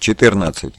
14.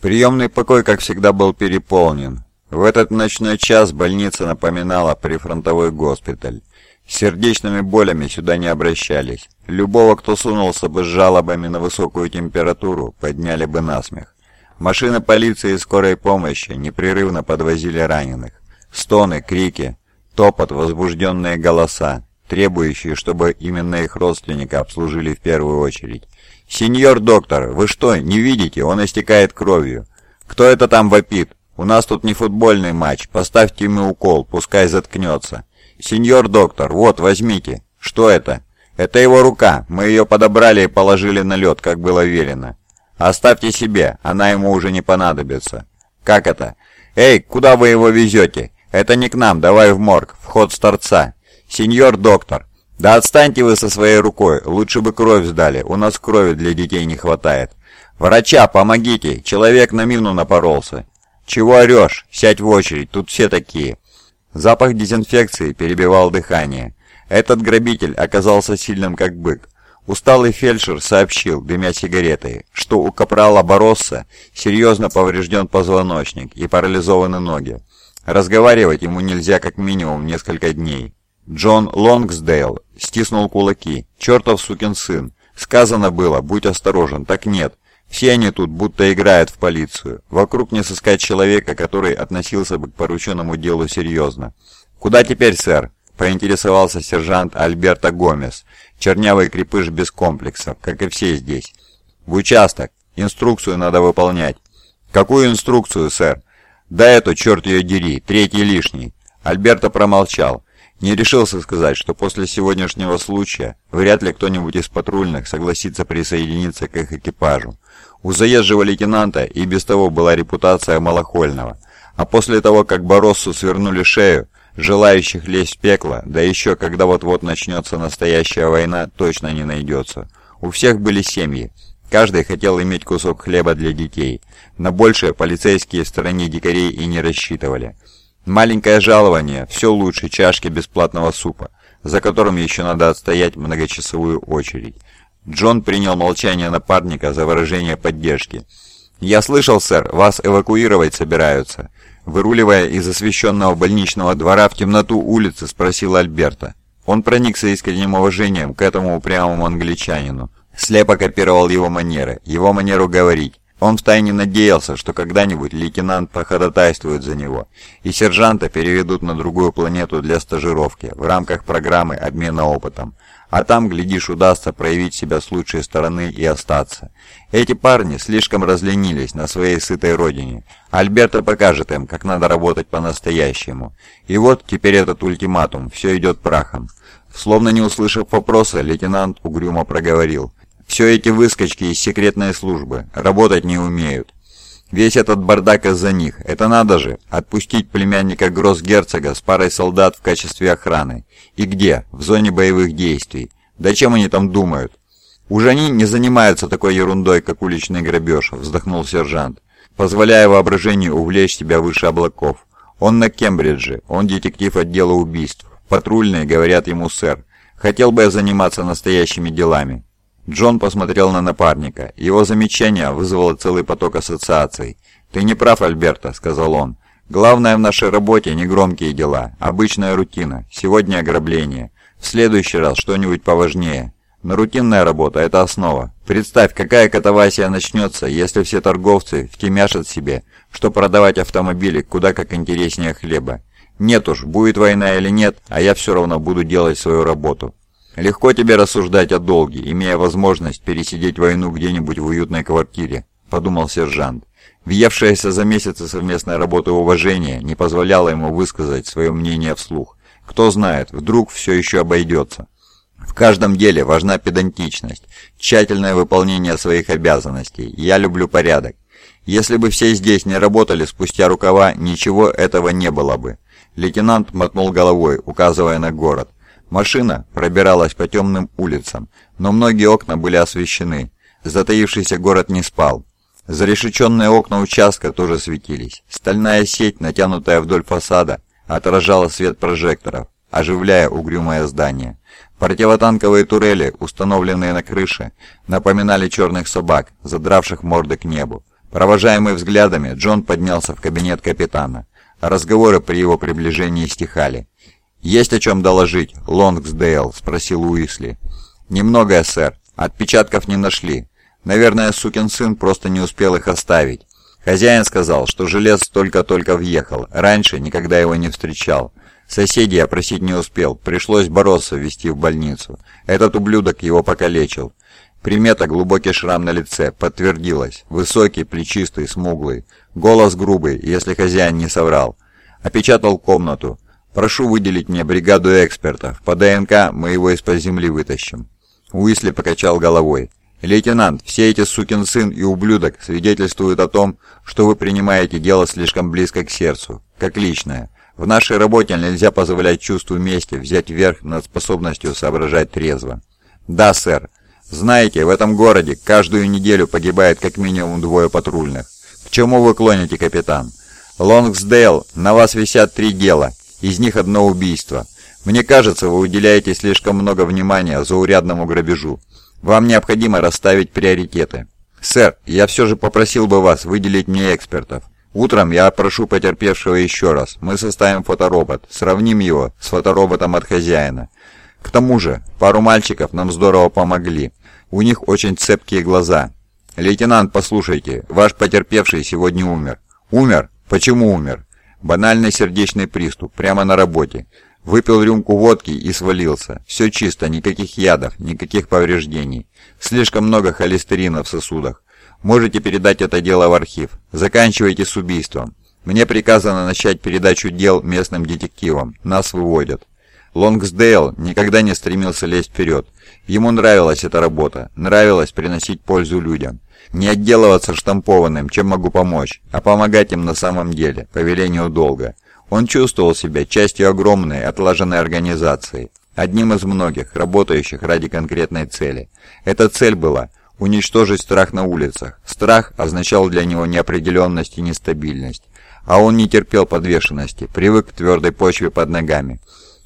Приемный покой, как всегда, был переполнен. В этот ночной час больница напоминала прифронтовой госпиталь. Сердечными болями сюда не обращались. Любого, кто сунулся бы с жалобами на высокую температуру, подняли бы насмех. Машины полиции и скорой помощи непрерывно подвозили раненых. Стоны, крики, топот, возбужденные голоса, требующие, чтобы именно их родственника обслужили в первую очередь. «Сеньор доктор, вы что, не видите? Он истекает кровью. Кто это там вопит? У нас тут не футбольный матч. Поставьте ему укол, пускай заткнется. Сеньор доктор, вот, возьмите. Что это? Это его рука. Мы ее подобрали и положили на лед, как было велено. Оставьте себе, она ему уже не понадобится. Как это? Эй, куда вы его везете? Это не к нам, давай в морг, вход с торца. Сеньор доктор, «Да отстаньте вы со своей рукой, лучше бы кровь сдали, у нас крови для детей не хватает». «Врача, помогите, человек на мину напоролся». «Чего орешь? Сядь в очередь, тут все такие». Запах дезинфекции перебивал дыхание. Этот грабитель оказался сильным как бык. Усталый фельдшер сообщил, дымя сигаретой, что у капрала Боросса серьезно поврежден позвоночник и парализованы ноги. Разговаривать ему нельзя как минимум несколько дней. Джон Лонгсдейл стиснул кулаки. «Чертов сукин сын! Сказано было, будь осторожен, так нет. Все они тут будто играют в полицию. Вокруг не сыскать человека, который относился бы к порученному делу серьезно. «Куда теперь, сэр?» – поинтересовался сержант Альберто Гомес. Чернявый крепыш без комплексов, как и все здесь. «В участок. Инструкцию надо выполнять». «Какую инструкцию, сэр?» «Да эту, черт ее дери, третий лишний». Альберто промолчал. Не решился сказать, что после сегодняшнего случая вряд ли кто-нибудь из патрульных согласится присоединиться к их экипажу. У заезжего лейтенанта и без того была репутация малохольного, а после того, как Бороссу свернули шею, желающих лезть в пекло, да еще когда вот-вот начнется настоящая война, точно не найдется. У всех были семьи, каждый хотел иметь кусок хлеба для детей, на большее полицейские в стороне дикарей и не рассчитывали. Маленькое жалование – все лучше чашки бесплатного супа, за которым еще надо отстоять многочасовую очередь. Джон принял молчание напарника за выражение поддержки. «Я слышал, сэр, вас эвакуировать собираются». Выруливая из освещенного больничного двора в темноту улицы, спросил Альберта. Он проникся искренним уважением к этому упрямому англичанину. Слепо копировал его манеры, его манеру говорить. Он втайне надеялся, что когда-нибудь лейтенант походатайствует за него, и сержанта переведут на другую планету для стажировки в рамках программы обмена опытом. А там, глядишь, удастся проявить себя с лучшей стороны и остаться. Эти парни слишком разленились на своей сытой родине. Альберто покажет им, как надо работать по-настоящему. И вот теперь этот ультиматум, все идет прахом. Словно не услышав вопроса, лейтенант угрюмо проговорил – все эти выскочки из секретной службы работать не умеют. Весь этот бардак из-за них. Это надо же, отпустить племянника гроссгерцога с парой солдат в качестве охраны. И где? В зоне боевых действий. Да чем они там думают? Уже они не занимаются такой ерундой, как уличный грабеж, вздохнул сержант, позволяя воображению увлечь себя выше облаков. Он на Кембридже, он детектив отдела убийств. Патрульные говорят ему, сэр, хотел бы я заниматься настоящими делами. Джон посмотрел на напарника. Его замечание вызвало целый поток ассоциаций. «Ты не прав, Альберто», — сказал он. «Главное в нашей работе не громкие дела, обычная рутина. Сегодня ограбление. В следующий раз что-нибудь поважнее. Но рутинная работа – это основа. Представь, какая катавасия начнется, если все торговцы втемяшат себе, что продавать автомобили куда как интереснее хлеба. Нет уж, будет война или нет, а я все равно буду делать свою работу. «Легко тебе рассуждать о долге, имея возможность пересидеть войну где-нибудь в уютной квартире», — подумал сержант. Въевшееся за месяцы совместной работы уважение не позволяло ему высказать свое мнение вслух. Кто знает, вдруг все еще обойдется. В каждом деле важна педантичность, тщательное выполнение своих обязанностей. Я люблю порядок. Если бы все здесь не работали спустя рукава, ничего этого не было бы. Лейтенант мотнул головой, указывая на город. Машина пробиралась по темным улицам, но многие окна были освещены. Затаившийся город не спал. Зарешеченные окна участка тоже светились. Стальная сеть, натянутая вдоль фасада, отражала свет прожекторов. оживляя угрюмое здание. Противотанковые турели, установленные на крыше, напоминали черных собак, задравших морды к небу. Провожаемый взглядами, Джон поднялся в кабинет капитана. Разговоры при его приближении стихали. «Есть о чем доложить, Лонгсдейл?» — спросил Уисли. «Немногое, сэр. Отпечатков не нашли. Наверное, сукин сын просто не успел их оставить. Хозяин сказал, что желез только-только въехал. Раньше никогда его не встречал. Соседей опросить не успел. Пришлось бороться ввести в больницу. Этот ублюдок его покалечил. Примета глубокий шрам на лице подтвердилась. Высокий, плечистый, смуглый. Голос грубый, если хозяин не соврал. Опечатал комнату. «Прошу выделить мне бригаду экспертов. По ДНК мы его из-под земли вытащим». Уисли покачал головой. «Лейтенант, все эти сукин сын и ублюдок свидетельствуют о том, что вы принимаете дело слишком близко к сердцу, как личное. В нашей работе нельзя позволять чувству мести взять верх над способностью соображать трезво». «Да, сэр. Знаете, в этом городе каждую неделю погибает как минимум двое патрульных. К чему вы клоните, капитан? Лонгсдейл, на вас висят три дела, из них одно убийство. Мне кажется, вы уделяете слишком много внимания заурядному грабежу. Вам необходимо расставить приоритеты. Сэр, я все же попросил бы вас выделить мне экспертов. Утром я опрошу потерпевшего еще раз. Мы составим фоторобот, сравним его с фотороботом от хозяина. К тому же, пару мальчиков нам здорово помогли. У них очень цепкие глаза. Лейтенант, послушайте, ваш потерпевший сегодня умер. Умер? Почему умер? Банальный сердечный приступ, прямо на работе. Выпил рюмку водки и свалился. Все чисто, никаких ядов, никаких повреждений. Слишком много холестерина в сосудах. Можете передать это дело в архив. Заканчивайте с убийством. Мне приказано начать передачу дел местным детективам. Нас выводят. Лонгсдейл никогда не стремился лезть вперед. Ему нравилась эта работа, нравилось приносить пользу людям. Не отделываться штампованным, чем могу помочь, а помогать им на самом деле, по велению долга. Он чувствовал себя частью огромной, отлаженной организации, одним из многих, работающих ради конкретной цели. Эта цель была уничтожить страх на улицах. Страх означал для него неопределенность и нестабильность. А он не терпел подвешенности, привык к твердой почве под ногами.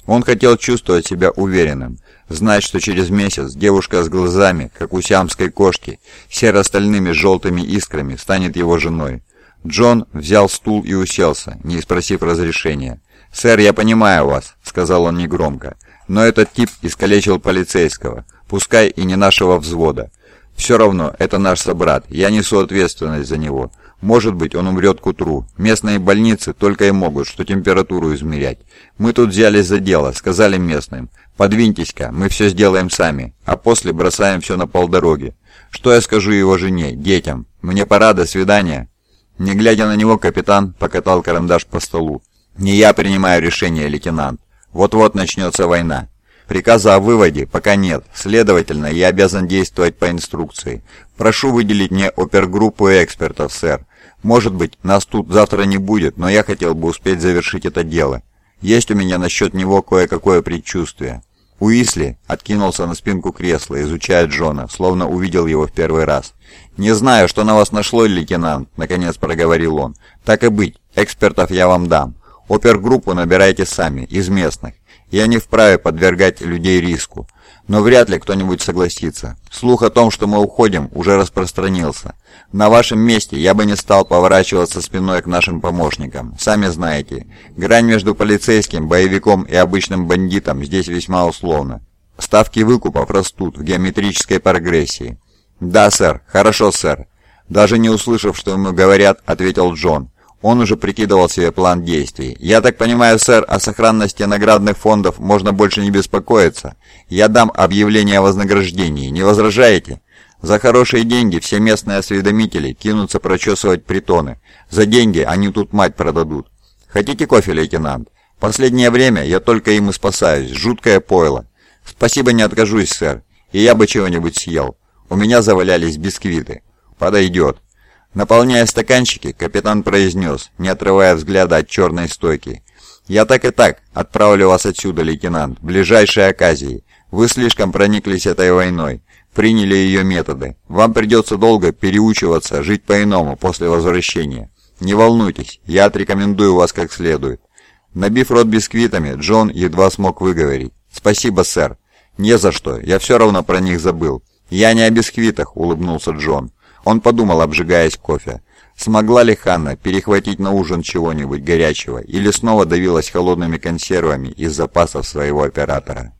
Он хотел чувствовать себя уверенным, знать, что через месяц девушка с глазами, как у сиамской кошки, серо-стальными желтыми искрами, станет его женой. Джон взял стул и уселся, не спросив разрешения. «Сэр, я понимаю вас», — сказал он негромко, — «но этот тип искалечил полицейского, пускай и не нашего взвода. Все равно, это наш собрат, я несу ответственность за него. Может быть, он умрет к утру. Местные больницы только и могут, что температуру измерять. Мы тут взялись за дело, сказали местным. Подвиньтесь-ка, мы все сделаем сами, а после бросаем все на полдороги. Что я скажу его жене, детям? Мне пора, до свидания». Не глядя на него, капитан покатал карандаш по столу. «Не я принимаю решение, лейтенант. Вот-вот начнется война. Приказа о выводе пока нет, следовательно, я обязан действовать по инструкции. Прошу выделить мне опергруппу экспертов, сэр. Может быть, нас тут завтра не будет, но я хотел бы успеть завершить это дело. Есть у меня насчет него кое-какое предчувствие». Уисли откинулся на спинку кресла, изучая Джона, словно увидел его в первый раз. «Не знаю, что на вас нашло, лейтенант», — наконец проговорил он. «Так и быть, экспертов я вам дам. Опергруппу набирайте сами, из местных. Я не вправе подвергать людей риску. Но вряд ли кто-нибудь согласится. Слух о том, что мы уходим, уже распространился. На вашем месте я бы не стал поворачиваться спиной к нашим помощникам. Сами знаете, грань между полицейским, боевиком и обычным бандитом здесь весьма условна. Ставки выкупов растут в геометрической прогрессии. «Да, сэр. Хорошо, сэр». Даже не услышав, что ему говорят, ответил Джон. Он уже прикидывал себе план действий. «Я так понимаю, сэр, о сохранности наградных фондов можно больше не беспокоиться. Я дам объявление о вознаграждении. Не возражаете?» За хорошие деньги все местные осведомители кинутся прочесывать притоны. За деньги они тут мать продадут. Хотите кофе, лейтенант? Последнее время я только им и спасаюсь. Жуткое пойло. Спасибо, не откажусь, сэр. И я бы чего-нибудь съел. У меня завалялись бисквиты. Подойдет. Наполняя стаканчики, капитан произнес, не отрывая взгляда от черной стойки. «Я так и так отправлю вас отсюда, лейтенант, в ближайшие оказии. Вы слишком прониклись этой войной, приняли ее методы. Вам придется долго переучиваться, жить по-иному после возвращения. Не волнуйтесь, я отрекомендую вас как следует». Набив рот бисквитами, Джон едва смог выговорить. «Спасибо, сэр». «Не за что, я все равно про них забыл». «Я не о бисквитах», — улыбнулся Джон. Он подумал, обжигаясь кофе. Смогла ли Ханна перехватить на ужин чего-нибудь горячего или снова давилась холодными консервами из запасов своего оператора?